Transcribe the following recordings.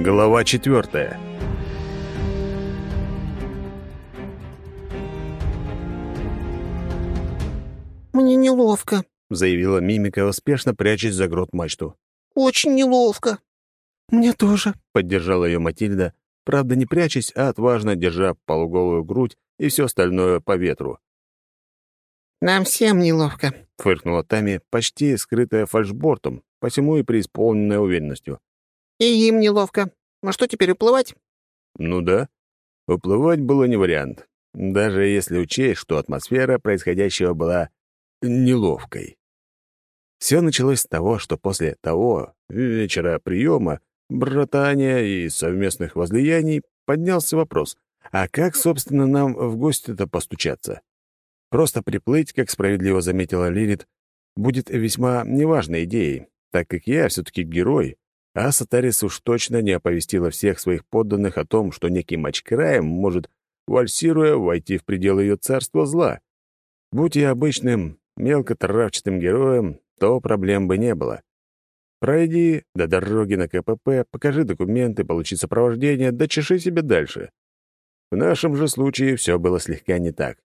Глава четвертая. «Мне неловко», — заявила мимика, успешно прячась за грот мачту. «Очень неловко». «Мне тоже», — поддержала ее Матильда, правда, не прячась, а отважно держа полуголую грудь и все остальное по ветру. «Нам всем неловко», — фыркнула Тами, почти скрытая фальшбортом, посему и преисполненная уверенностью. «И им неловко. А что теперь, уплывать?» «Ну да. Уплывать было не вариант, даже если учесть, что атмосфера происходящего была неловкой. Все началось с того, что после того вечера приема, братания и совместных возлияний поднялся вопрос, а как, собственно, нам в гости-то постучаться? Просто приплыть, как справедливо заметила Лилит, будет весьма неважной идеей, так как я все-таки герой, а Сатарис уж точно не оповестила всех своих подданных о том, что некий Мачкраем может, вальсируя, войти в пределы ее царства зла. Будь я обычным, мелкотравчатым героем, то проблем бы не было. Пройди до дороги на КПП, покажи документы, получи сопровождение, да чеши себе дальше. В нашем же случае все было слегка не так.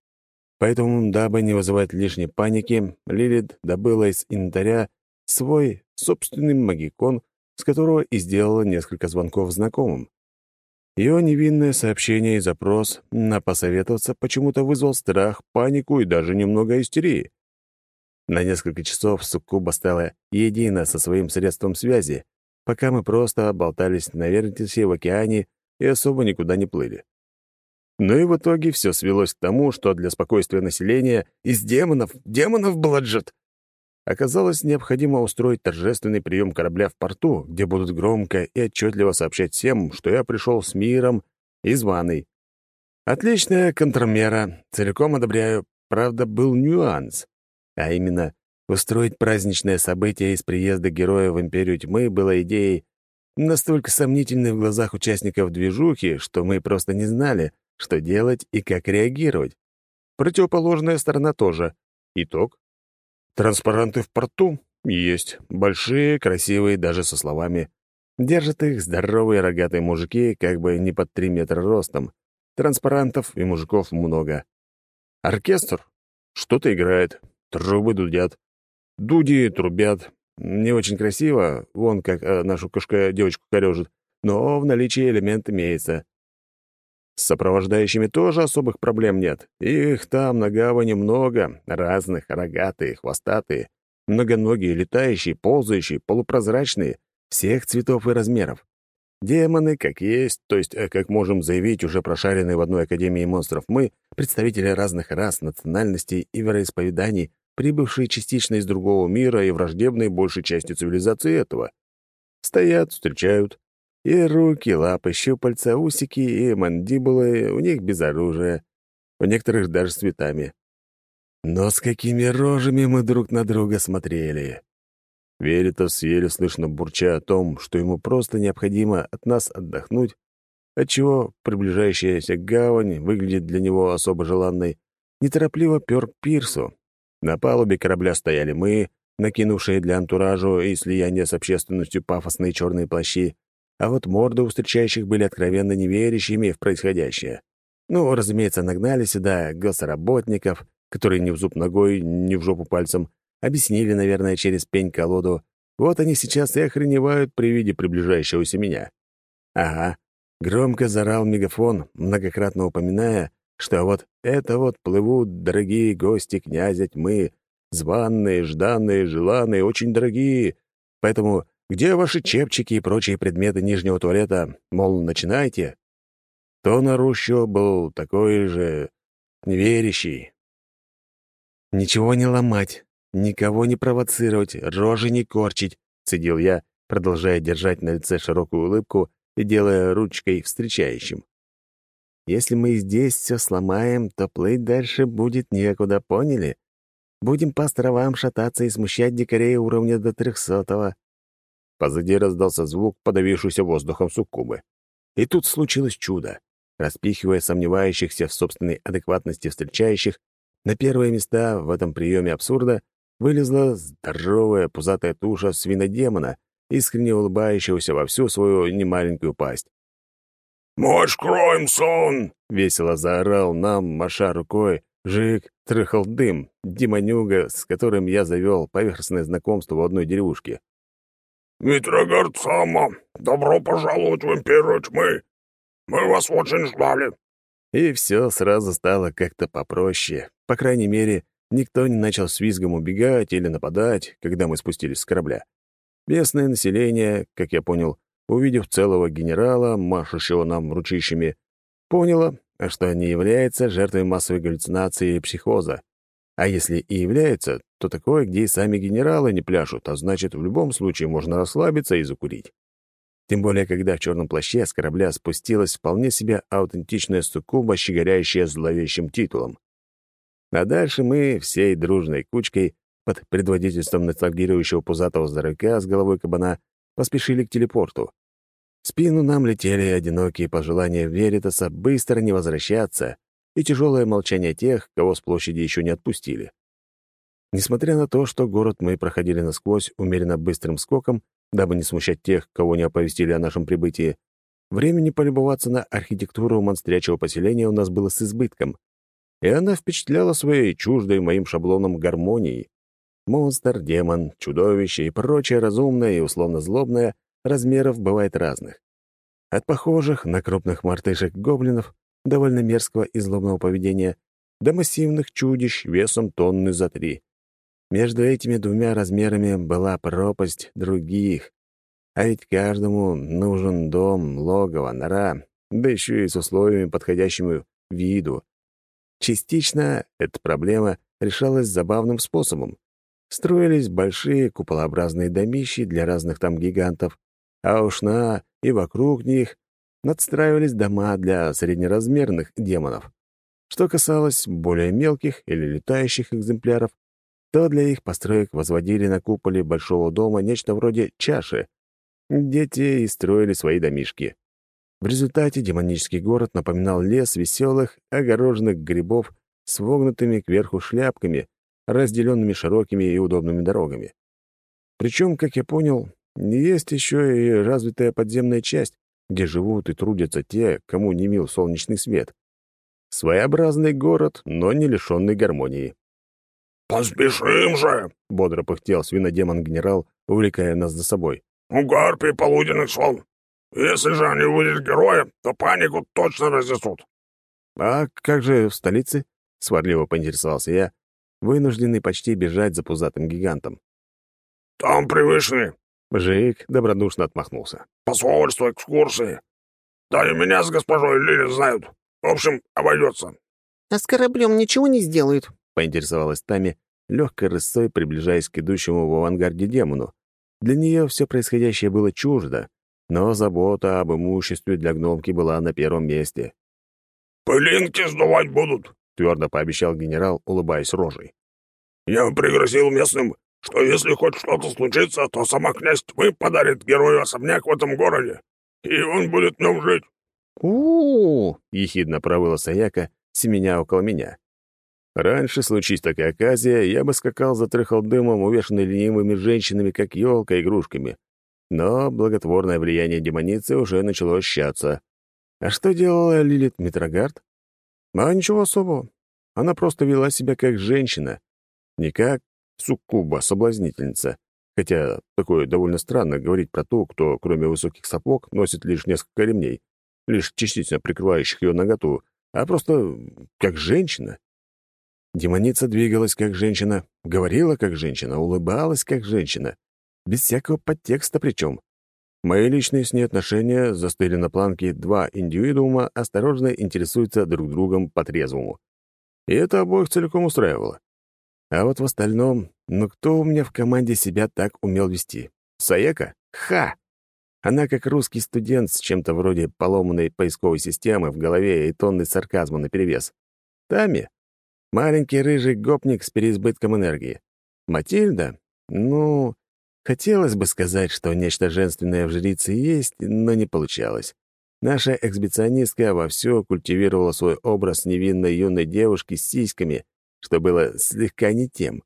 Поэтому, дабы не вызывать лишней паники, Лилит добыла из инвентаря свой собственный магикон, с которого и сделала несколько звонков знакомым. Ее невинное сообщение и запрос на посоветоваться почему-то вызвал страх, панику и даже немного истерии. На несколько часов Суккуба стала едина со своим средством связи, пока мы просто болтались на вертисе в океане и особо никуда не плыли. Ну и в итоге все свелось к тому, что для спокойствия населения из демонов, демонов Бладжет, оказалось необходимо устроить торжественный прием корабля в порту, где будут громко и отчетливо сообщать всем, что я пришел с миром и званый. Отличная контрмера, целиком одобряю. Правда, был нюанс. А именно, устроить праздничное событие из приезда героя в Империю Тьмы было идеей настолько сомнительной в глазах участников движухи, что мы просто не знали, что делать и как реагировать. Противоположная сторона тоже. Итог. Транспаранты в порту есть. Большие, красивые, даже со словами. Держат их здоровые рогатые мужики, как бы не под три метра ростом. Транспарантов и мужиков много. Оркестр что-то играет, Трубы дудят. Дуди трубят. Не очень красиво, вон как э, нашу кошка-девочку корежит, но в наличии элемент имеется. С сопровождающими тоже особых проблем нет. Их там на гавани много, разных, рогатые, хвостатые, многоногие, летающие, ползающие, полупрозрачные, всех цветов и размеров. Демоны, как есть, то есть, э, как можем заявить, уже прошаренные в одной Академии монстров мы, представители разных рас, национальностей и вероисповеданий, прибывшие частично из другого мира и враждебные большей части цивилизации этого. Стоят, встречают. И руки, лапы, щупальца, усики и мандибулы у них без оружия, у некоторых даже с цветами. Но с какими рожами мы друг на друга смотрели. Веритас еле слышно бурча о том, что ему просто необходимо от нас отдохнуть, отчего приближающаяся гавань выглядит для него особо желанной, неторопливо пёр к пирсу, на палубе корабля стояли мы, накинувшие для антуражу и слияния с общественностью пафосные черные плащи, а вот морды у встречающих были откровенно неверящими в происходящее. Ну, разумеется, нагнали сюда госработников, которые ни в зуб ногой, ни в жопу пальцем, объяснили, наверное, через пень-колоду. Вот они сейчас и охреневают при виде приближающегося меня. Ага, громко зарал мегафон, многократно упоминая, что вот это вот плывут дорогие гости князя тьмы, званные, жданные, желанные, очень дорогие. Поэтому где ваши чепчики и прочие предметы нижнего туалета? Мол, начинайте. То на Рущу был такой же неверящий. «Ничего не ломать, никого не провоцировать, рожи не корчить», — цедил я, продолжая держать на лице широкую улыбку и делая ручкой встречающим. Если мы здесь все сломаем, то плыть дальше будет некуда, поняли? Будем по островам шататься и смущать дикарей уровня до трехсотого». Позади раздался звук, подавившийся воздухом суккубы. И тут случилось чудо. Распихивая сомневающихся в собственной адекватности встречающих, на первые места в этом приеме абсурда вылезла здоровая пузатая туша свинодемона искренне улыбающегося во всю свою немаленькую пасть. «Мощь кроем сон!» — весело заорал нам, маша рукой, Жик трыхал дым, демонюга, с которым я завел поверхностное знакомство в одной деревушке. «Митрогард Сама, добро пожаловать в Империю Тьмы! Мы вас очень ждали!» И все сразу стало как-то попроще. По крайней мере, никто не начал с визгом убегать или нападать, когда мы спустились с корабля. Местное население, как я понял, увидев целого генерала, машущего нам ручищами, поняло, что не является жертвой массовой галлюцинации и психоза. А если и является, то такое, где и сами генералы не пляшут, а значит, в любом случае можно расслабиться и закурить. Тем более, когда в черном плаще с корабля спустилась вполне себе аутентичная суккуба, щеголяющая зловещим титулом. А дальше мы всей дружной кучкой под предводительством ностальгирующего пузатого здоровяка с головой кабана поспешили к телепорту. В спину нам летели одинокие пожелания Веритаса быстро не возвращаться и тяжелое молчание тех, кого с площади еще не отпустили. Несмотря на то, что город мы проходили насквозь умеренно быстрым скоком, дабы не смущать тех, кого не оповестили о нашем прибытии, времени полюбоваться на архитектуру монстрячего поселения у нас было с избытком, и она впечатляла своей чуждой моим шаблоном гармонии. Монстр, демон, чудовище и прочее разумное и условно злобное размеров бывает разных. От похожих на крупных мартышек-гоблинов, довольно мерзкого и злобного поведения, до массивных чудищ весом тонны за три. Между этими двумя размерами была пропасть других. А ведь каждому нужен дом, логово, нора, да еще и с условиями, подходящими виду. Частично эта проблема решалась забавным способом. Строились большие куполообразные домищи для разных там гигантов, а уж на и вокруг них надстраивались дома для среднеразмерных демонов. Что касалось более мелких или летающих экземпляров, то для их построек возводили на куполе большого дома нечто вроде чаши, где те и строили свои домишки. В результате демонический город напоминал лес веселых, огороженных грибов с вогнутыми кверху шляпками, разделенными широкими и удобными дорогами. Причем, как я понял, есть еще и развитая подземная часть, где живут и трудятся те, кому не мил солнечный свет. Своеобразный город, но не лишенный гармонии. «Поспешим же!» — бодро пыхтел свинодемон-генерал, увлекая нас за собой. «У гарпий полуденный сон. Если же они увидят героя, то панику точно разнесут». «А как же в столице?» — сварливо поинтересовался я, вынужденный почти бежать за пузатым гигантом. «Там привычные. Жик добродушно отмахнулся. «Посольство, экскурсии. Да и меня с госпожой Лили знают. В общем, обойдется». «А с кораблем ничего не сделают?» — поинтересовалась Тами, легкой рысой приближаясь к идущему в авангарде демону. Для нее все происходящее было чуждо, но забота об имуществе для гномки была на первом месте. «Пылинки сдувать будут», — твердо пообещал генерал, улыбаясь рожей. «Я пригрозил местным что если хоть что-то случится, то сама князь тьмы подарит герою особняк в этом городе, и он будет в нем жить». «У-у-у!» — ехидно провыла Саяка, семеня около меня. Раньше, случись такая оказия, я бы скакал за трехалдымом, увешанный ленивыми женщинами, как елка игрушками. Но благотворное влияние демоницы уже начало ощущаться. А что делала Лилит Митрогард? А ничего особого. Она просто вела себя как женщина. Не как суккуба-соблазнительница. Хотя такое довольно странно говорить про ту, кто, кроме высоких сапог, носит лишь несколько ремней, лишь частично прикрывающих ее наготу, а просто как женщина. Демоница двигалась как женщина, говорила как женщина, улыбалась как женщина. Без всякого подтекста причем. Мои личные с ней отношения застыли на планке два индивидуума осторожно интересуются друг другом по-трезвому. И это обоих целиком устраивало. А вот в остальном, ну кто у меня в команде себя так умел вести? Саека? Ха! Она как русский студент с чем-то вроде поломанной поисковой системы в голове и тонны сарказма наперевес. Тами? Маленький рыжий гопник с переизбытком энергии. Матильда? Ну, хотелось бы сказать, что нечто женственное в жрице есть, но не получалось. Наша эксбиционистка вовсю культивировала свой образ невинной юной девушки с сиськами, что было слегка не тем.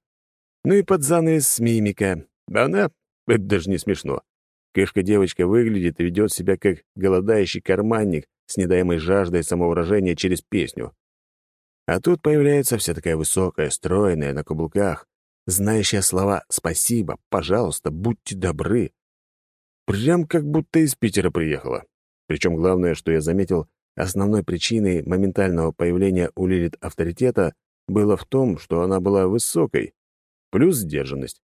Ну и под занавес мимика. Да она, это даже не смешно. Кышка-девочка выглядит и ведет себя как голодающий карманник с недаемой жаждой самовыражения через песню. А тут появляется вся такая высокая, стройная, на каблуках, знающая слова «спасибо», «пожалуйста», «будьте добры». Прям как будто из Питера приехала. Причем главное, что я заметил, основной причиной моментального появления у Лилит авторитета было в том, что она была высокой, плюс сдержанность.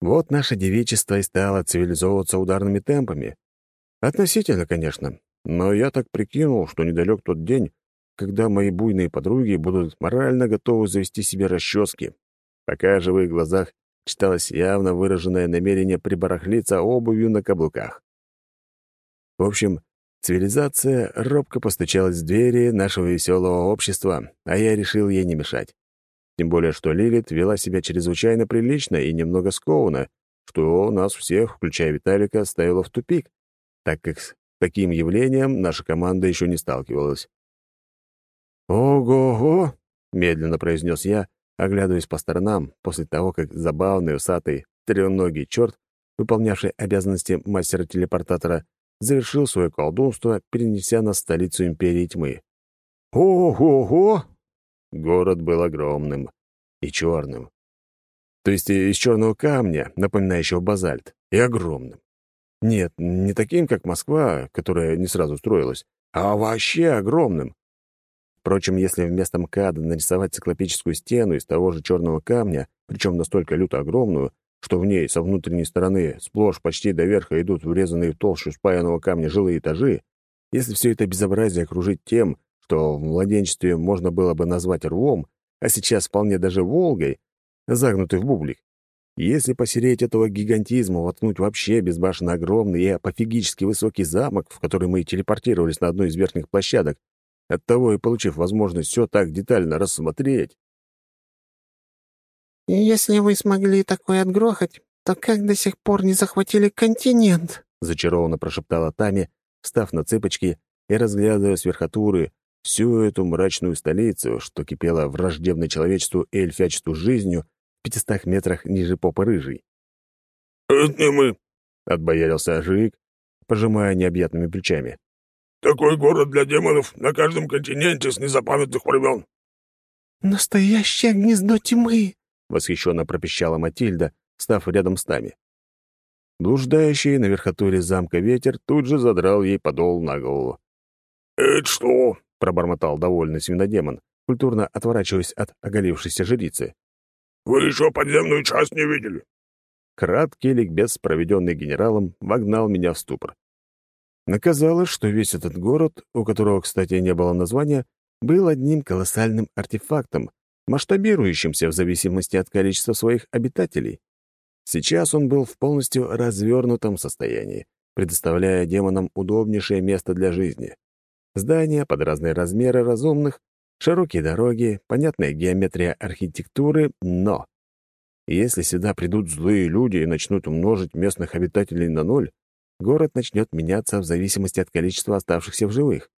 Вот наше девичество и стало цивилизовываться ударными темпами. Относительно, конечно, но я так прикинул, что недалек тот день, когда мои буйные подруги будут морально готовы завести себе расчески. Пока в их глазах читалось явно выраженное намерение прибарахлиться обувью на каблуках. В общем, цивилизация робко постучалась в двери нашего веселого общества, а я решил ей не мешать. Тем более, что Лилит вела себя чрезвычайно прилично и немного скованно, что нас всех, включая Виталика, ставило в тупик, так как с таким явлением наша команда еще не сталкивалась. «Ого-го!» — медленно произнес я, оглядываясь по сторонам после того, как забавный, усатый, трехногий черт, выполнявший обязанности мастера-телепортатора, завершил свое колдунство, перенеся нас в столицу Империи Тьмы. «Ого-го!» Город был огромным и черным. То есть из черного камня, напоминающего базальт, и огромным. Нет, не таким, как Москва, которая не сразу строилась, а вообще огромным. Впрочем, если вместо МКАДа нарисовать циклопическую стену из того же черного камня, причем настолько люто огромную, что в ней со внутренней стороны сплошь почти до верха идут врезанные в толщу спаянного камня жилые этажи, если все это безобразие окружить тем, что в младенчестве можно было бы назвать рвом, а сейчас вполне даже Волгой, загнутый в бублик, если посереть этого гигантизма, воткнуть вообще безбашенно огромный и апофигически высокий замок, в который мы телепортировались на одной из верхних площадок, Оттого и получив возможность все так детально рассмотреть. «Если вы смогли такое отгрохать, то как до сих пор не захватили континент?» — зачарованно прошептала Тами, встав на цыпочки и разглядывая с верхотуры всю эту мрачную столицу, что кипела враждебной человечеству и эльфячеству жизнью в пятистах метрах ниже попы рыжей. «Это не мы», — отбоярился Жик, пожимая необъятными плечами. Такой город для демонов на каждом континенте с незапамятных времен». «Настоящее гнездо тьмы!» — восхищенно пропищала Матильда, став рядом с нами. Блуждающий на верхотуре замка ветер тут же задрал ей подол на голову. «Это что?» — пробормотал довольный свинодемон, культурно отворачиваясь от оголившейся жрицы. «Вы еще подземную часть не видели?» Краткий ликбез, проведенный генералом, вогнал меня в ступор. Оказалось, что весь этот город, у которого, кстати, не было названия, был одним колоссальным артефактом, масштабирующимся в зависимости от количества своих обитателей. Сейчас он был в полностью развернутом состоянии, предоставляя демонам удобнейшее место для жизни. Здания под разные размеры разумных, широкие дороги, понятная геометрия архитектуры, но... Если сюда придут злые люди и начнут умножить местных обитателей на ноль, город начнет меняться в зависимости от количества оставшихся в живых.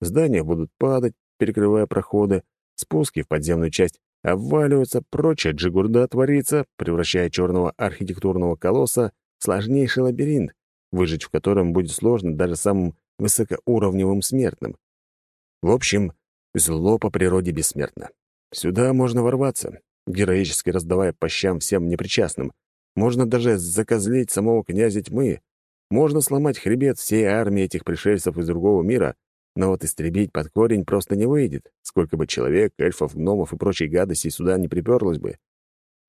Здания будут падать, перекрывая проходы, спуски в подземную часть обваливаются, прочая джигурда творится, превращая черного архитектурного колосса в сложнейший лабиринт, выжить в котором будет сложно даже самым высокоуровневым смертным. В общем, зло по природе бессмертно. Сюда можно ворваться, героически раздавая по щам всем непричастным. Можно даже закозлить самого князя тьмы, можно сломать хребет всей армии этих пришельцев из другого мира, но вот истребить под корень просто не выйдет, сколько бы человек, эльфов, гномов и прочей гадости сюда не приперлось бы.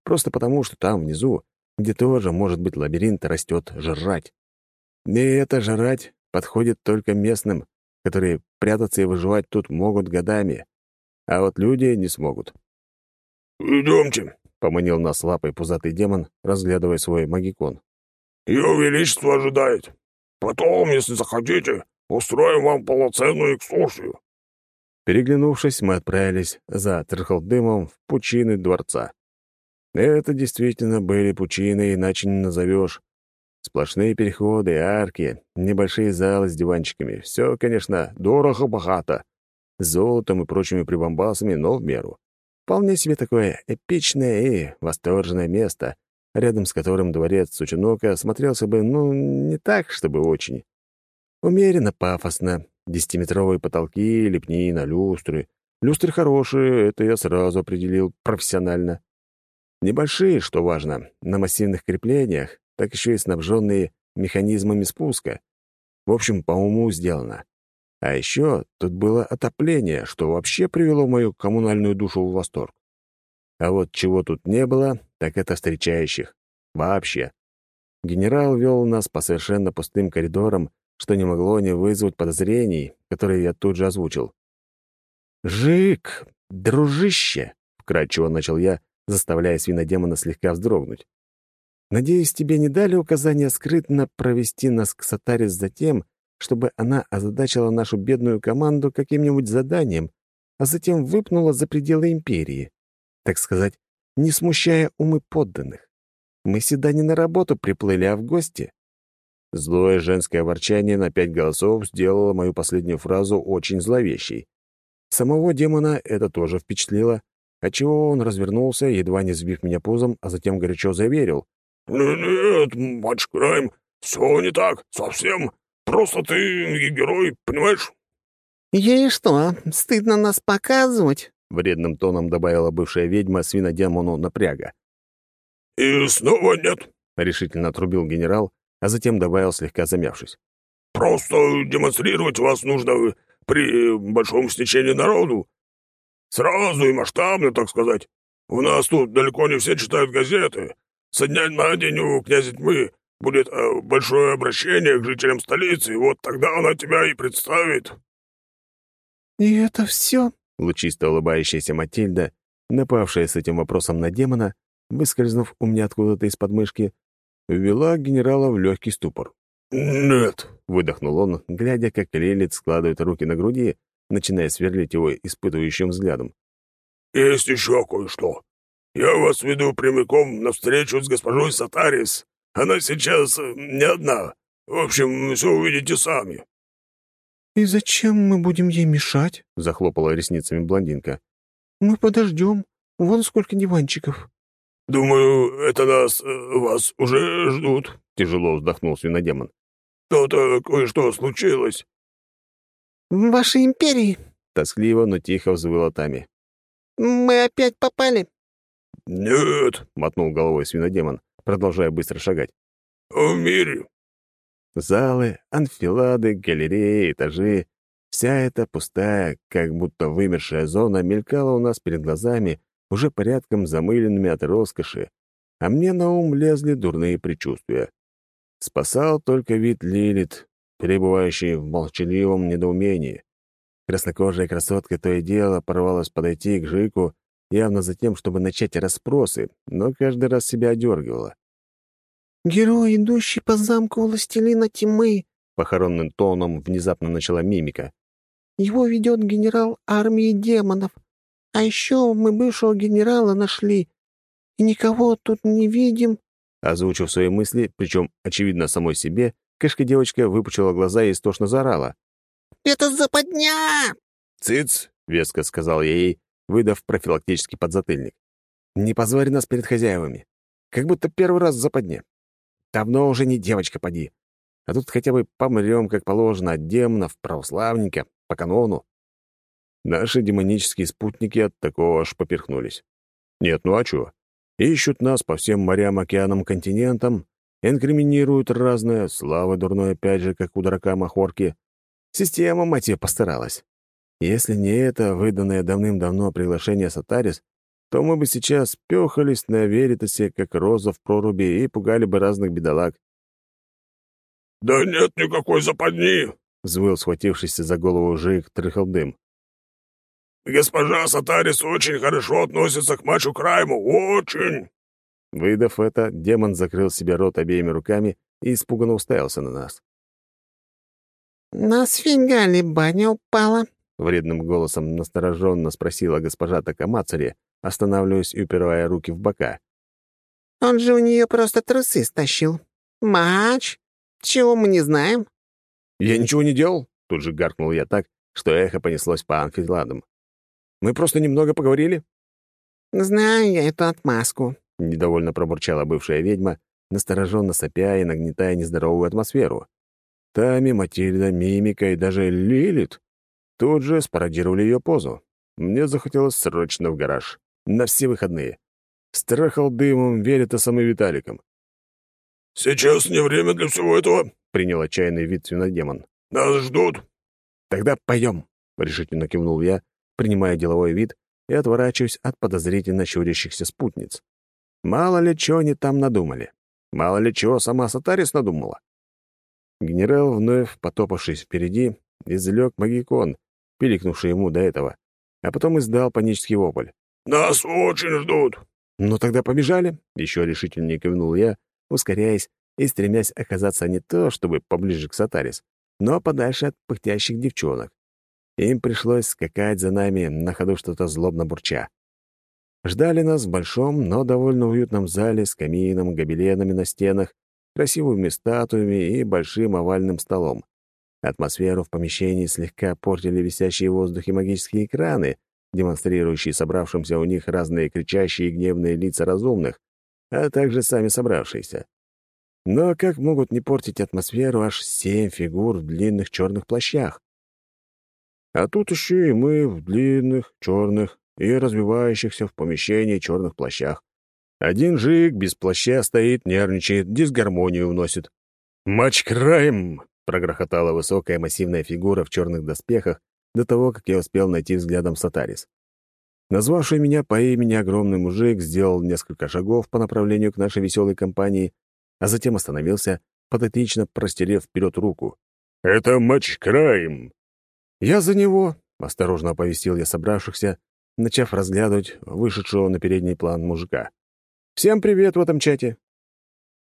Просто потому, что там внизу, где тоже может быть лабиринт, растет жрать. И это жрать подходит только местным, которые прятаться и выживать тут могут годами, а вот люди не смогут. «Идемте», — поманил нас лапой пузатый демон, разглядывая свой магикон. Ее Величество ожидает. Потом, если захотите, устроим вам полноценную экскурсию». Переглянувшись, мы отправились за Трхалдымом в пучины дворца. Это действительно были пучины, иначе не назовешь. Сплошные переходы, арки, небольшие залы с диванчиками. Все, конечно, дорого-богато. С золотом и прочими прибамбасами, но в меру. Вполне себе такое эпичное и восторженное место, рядом с которым дворец Сучинока смотрелся бы, ну, не так, чтобы очень. Умеренно пафосно, десятиметровые потолки, лепнина, люстры. Люстры хорошие, это я сразу определил профессионально. Небольшие, что важно, на массивных креплениях, так еще и снабженные механизмами спуска. В общем, по уму сделано. А еще тут было отопление, что вообще привело мою коммунальную душу в восторг. А вот чего тут не было, так это встречающих. Вообще. Генерал вел нас по совершенно пустым коридорам, что не могло не вызвать подозрений, которые я тут же озвучил. «Жик, дружище!» — вкратчиво начал я, заставляя свинодемона слегка вздрогнуть. «Надеюсь, тебе не дали указания скрытно провести нас к Сатарис за тем, чтобы она озадачила нашу бедную команду каким-нибудь заданием, а затем выпнула за пределы империи, так сказать, не смущая умы подданных. Мы сюда не на работу приплыли, а в гости. Злое женское ворчание на пять голосов сделало мою последнюю фразу очень зловещей. Самого демона это тоже впечатлило, отчего он развернулся, едва не сбив меня пузом, а затем горячо заверил. «Нет, матч Крайм, все не так, совсем. Просто ты герой, понимаешь?» «Ей что, стыдно нас показывать?» — вредным тоном добавила бывшая ведьма свинодемону напряга. «И снова нет», — решительно отрубил генерал, а затем добавил, слегка замявшись. «Просто демонстрировать вас нужно при большом стечении народу. Сразу и масштабно, так сказать. У нас тут далеко не все читают газеты. Со дня на день у князя тьмы будет э, большое обращение к жителям столицы, и вот тогда она тебя и представит». «И это все?» — лучисто улыбающаяся Матильда, напавшая с этим вопросом на демона, выскользнув у меня откуда-то из подмышки, ввела генерала в легкий ступор. «Нет», — выдохнул он, глядя, как Лилит складывает руки на груди, начиная сверлить его испытывающим взглядом. «Есть еще кое-что. Я вас веду прямиком на встречу с госпожой Сатарис. Она сейчас э, не одна. В общем, все увидите сами». «И зачем мы будем ей мешать?» — захлопала ресницами блондинка. «Мы подождем. Вон сколько диванчиков». «Думаю, это нас, э, вас уже ждут», — тяжело вздохнул свинодемон. «То-то кое-что случилось». «В вашей империи?» — тоскливо, но тихо взвыла Тами. «Мы опять попали?» «Нет», — мотнул головой свинодемон, продолжая быстро шагать. «В мире». Залы, анфилады, галереи, этажи — вся эта пустая, как будто вымершая зона мелькала у нас перед глазами, уже порядком замыленными от роскоши, а мне на ум лезли дурные предчувствия. Спасал только вид Лилит, пребывающий в молчаливом недоумении. Краснокожая красотка то и дело порвалась подойти к Жику, явно за тем, чтобы начать расспросы, но каждый раз себя одергивала. «Герой, идущий по замку властелина тьмы», — похоронным тоном внезапно начала мимика. «Его ведет генерал армии демонов. А еще мы бывшего генерала нашли, и никого тут не видим». Озвучив свои мысли, причем, очевидно, самой себе, кошка-девочка выпучила глаза и истошно заорала. «Это западня!» «Цыц!» — веско сказал я ей, выдав профилактический подзатыльник. «Не позорь нас перед хозяевами. Как будто первый раз в западне. Давно уже не девочка поди. А тут хотя бы помрем, как положено, от демонов, православника, по канону. Наши демонические спутники от такого аж поперхнулись. Нет, ну а чё? Ищут нас по всем морям, океанам, континентам, инкриминируют разное, слава дурной опять же, как у дурака Махорки. Система, мать постаралась. Если не это выданное давным-давно приглашение Сатарис, то мы бы сейчас пёхались на Веритасе, как роза в проруби, и пугали бы разных бедолаг. «Да нет никакой западни!» — взвыл схватившийся за голову Жик Трыхалдым. Госпожа Сатарис очень хорошо относится к мачу Крайму, очень!» Выдав это, демон закрыл себе рот обеими руками и испуганно уставился на нас. «Нас фига ли баня упала?» — вредным голосом настороженно спросила госпожа Такамацари, останавливаясь и упирая руки в бока. «Он же у нее просто трусы стащил. Мач, чего мы не знаем?» «Я ничего не делал», — тут же гаркнул я так, что эхо понеслось по анфиладам. Мы просто немного поговорили». «Знаю я эту отмазку», — недовольно пробурчала бывшая ведьма, настороженно сопя и нагнетая нездоровую атмосферу. Тами, Матильда, Мимика и даже Лилит тут же спародировали ее позу. Мне захотелось срочно в гараж. На все выходные. Страхал дымом, Веритасом и Виталиком. «Сейчас не время для всего этого», — принял отчаянный вид свинодемон. «Нас ждут». «Тогда пойдем», — решительно кивнул я, принимая деловой вид и отворачиваюсь от подозрительно щурящихся спутниц. Мало ли чего они там надумали. Мало ли чего сама Сатарис надумала. Генерал, вновь потопавшись впереди, извлек магикон, пиликнувший ему до этого, а потом издал панический вопль. «Нас очень ждут!» «Ну тогда побежали!» — еще решительнее кивнул я, ускоряясь и стремясь оказаться не то, чтобы поближе к Сатарис, но подальше от пыхтящих девчонок. Им пришлось скакать за нами, на ходу что-то злобно бурча. Ждали нас в большом, но довольно уютном зале с камином, гобеленами на стенах, красивыми статуями и большим овальным столом. Атмосферу в помещении слегка портили висящие в воздухе магические экраны, демонстрирующие собравшимся у них разные кричащие и гневные лица разумных, а также сами собравшиеся. Но как могут не портить атмосферу аж семь фигур в длинных черных плащах? А тут еще и мы в длинных, черных и развивающихся в помещении черных плащах. Один жик без плаща стоит, нервничает, дисгармонию вносит. «Матч краем!» — прогрохотала высокая массивная фигура в черных доспехах до того, как я успел найти взглядом Сатарис. Назвавший меня по имени огромный мужик сделал несколько шагов по направлению к нашей веселой компании, а затем остановился, патетично простерев вперед руку. «Это матч краем!» «Я за него», — осторожно оповестил я собравшихся, начав разглядывать вышедшего на передний план мужика. «Всем привет в этом чате!»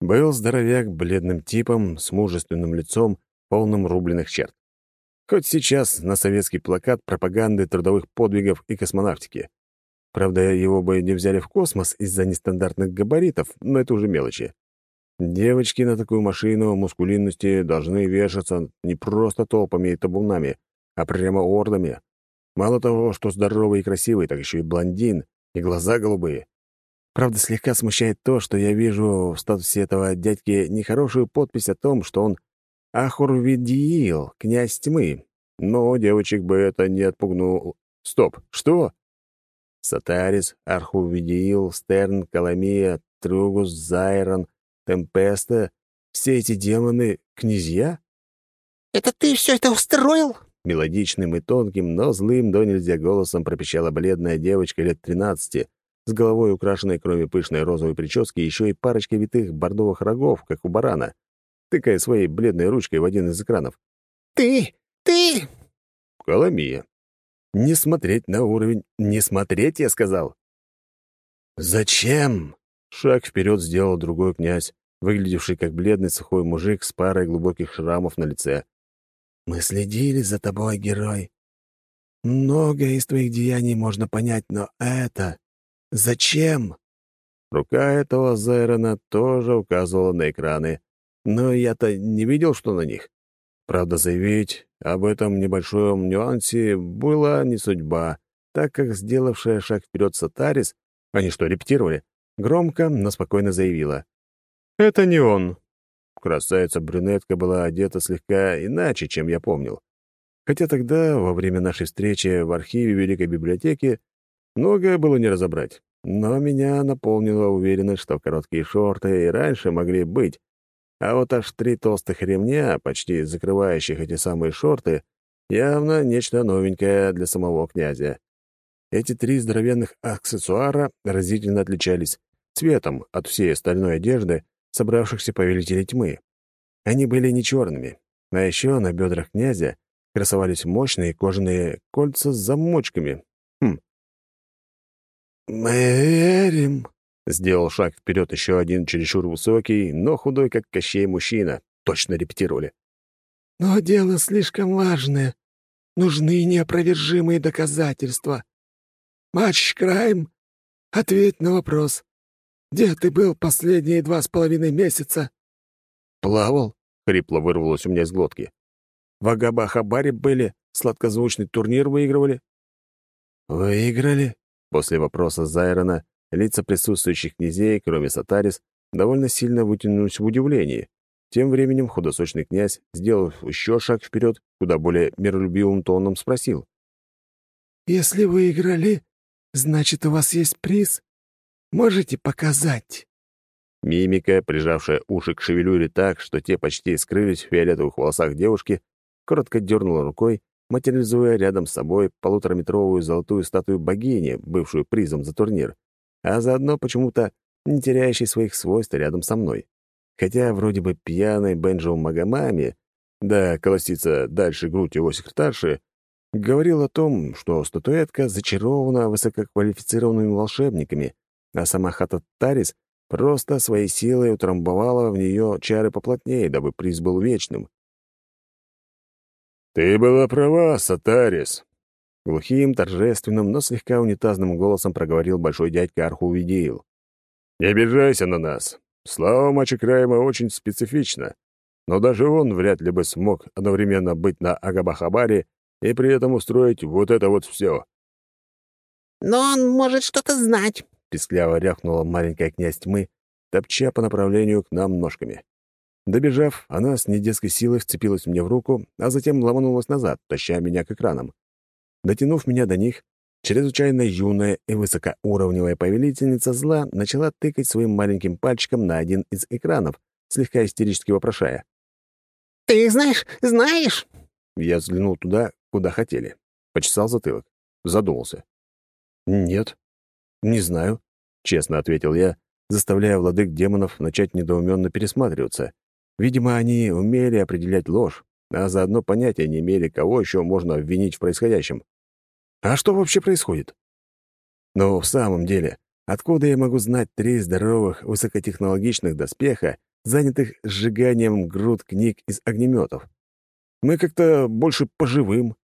Был здоровяк бледным типом, с мужественным лицом, полным рубленых черт. Хоть сейчас на советский плакат пропаганды трудовых подвигов и космонавтики. Правда, его бы не взяли в космос из-за нестандартных габаритов, но это уже мелочи. Девочки на такую машину мускулинности должны вешаться не просто толпами и табунами, а прямо ордами. Мало того, что здоровый и красивый, так еще и блондин, и глаза голубые. Правда, слегка смущает то, что я вижу в статусе этого дядьки нехорошую подпись о том, что он Ахурвидиил, князь тьмы. Но девочек бы это не отпугнул. Стоп, что? Сатарис, Архувидиил, Стерн, Каламия, Тругус, Зайрон, Темпеста — все эти демоны — князья? «Это ты все это устроил?» Мелодичным и тонким, но злым до нельзя голосом пропищала бледная девочка лет тринадцати, с головой украшенной, кроме пышной розовой прически, еще и парочкой витых бордовых рогов, как у барана, тыкая своей бледной ручкой в один из экранов. «Ты! Ты!» Коломия. «Не смотреть на уровень! Не смотреть, я сказал!» «Зачем?» Шаг вперед сделал другой князь, выглядевший как бледный сухой мужик с парой глубоких шрамов на лице. Мы следили за тобой, герой. Многое из твоих деяний можно понять, но это... Зачем?» Рука этого Зайрона тоже указывала на экраны, но я-то не видел, что на них. Правда, заявить об этом небольшом нюансе была не судьба, так как сделавшая шаг вперед Сатарис, они что, репетировали, громко, но спокойно заявила. «Это не он. Красавица-брюнетка была одета слегка иначе, чем я помнил. Хотя тогда, во время нашей встречи в архиве Великой библиотеки, многое было не разобрать. Но меня наполнила уверенность, что короткие шорты и раньше могли быть. А вот аж три толстых ремня, почти закрывающих эти самые шорты, явно нечто новенькое для самого князя. Эти три здоровенных аксессуара разительно отличались цветом от всей остальной одежды, собравшихся повелителей тьмы. Они были не черными, а еще на бедрах князя красовались мощные кожаные кольца с замочками. Хм. «Мы верим», — сделал шаг вперед еще один чересчур высокий, но худой, как Кощей мужчина. Точно репетировали. «Но дело слишком важное. Нужны неопровержимые доказательства. Матч Крайм, ответь на вопрос. Где ты был последние два с половиной месяца?» «Плавал?» — хрипло вырвалось у меня из глотки. «В Агабахабаре были, сладкозвучный турнир выигрывали». «Выиграли?» — после вопроса Зайрона лица присутствующих князей, кроме Сатарис, довольно сильно вытянулись в удивлении. Тем временем худосочный князь, сделав еще шаг вперед, куда более миролюбивым тоном спросил. «Если выиграли, значит, у вас есть приз? Можете показать?» Мимика, прижавшая уши к шевелюре так, что те почти скрылись в фиолетовых волосах девушки, коротко дернула рукой, материализуя рядом с собой полутораметровую золотую статую богини, бывшую призом за турнир, а заодно почему-то не теряющей своих свойств рядом со мной. Хотя вроде бы пьяный Бенджо Магомами, да, колосится дальше грудь его секретарши, говорил о том, что статуэтка зачарована высококвалифицированными волшебниками, а сама Хата Тарис просто своей силой утрамбовала в нее чары поплотнее, дабы приз был вечным. «Ты была права, Сатарис», — глухим, торжественным, но слегка унитазным голосом проговорил большой дядька Архувидеил. «Не обижайся на нас. Слава Мачекраема очень специфична, но даже он вряд ли бы смог одновременно быть на Агабахабаре и при этом устроить вот это вот все. «Но он может что-то знать», — пискляво рявкнула маленькая князь тьмы, топча по направлению к нам ножками. Добежав, она с недетской силой вцепилась мне в руку, а затем ломанулась назад, таща меня к экранам. Дотянув меня до них, чрезвычайно юная и высокоуровневая повелительница зла начала тыкать своим маленьким пальчиком на один из экранов, слегка истерически вопрошая. «Ты знаешь, знаешь?» Я взглянул туда, куда хотели. Почесал затылок. Задумался. «Нет, не знаю», — честно ответил я, заставляя владык демонов начать недоуменно пересматриваться. Видимо, они умели определять ложь, а заодно понятия не имели, кого еще можно обвинить в происходящем. А что вообще происходит? Но в самом деле, откуда я могу знать три здоровых высокотехнологичных доспеха, занятых сжиганием груд книг из огнеметов? Мы как-то больше по живым.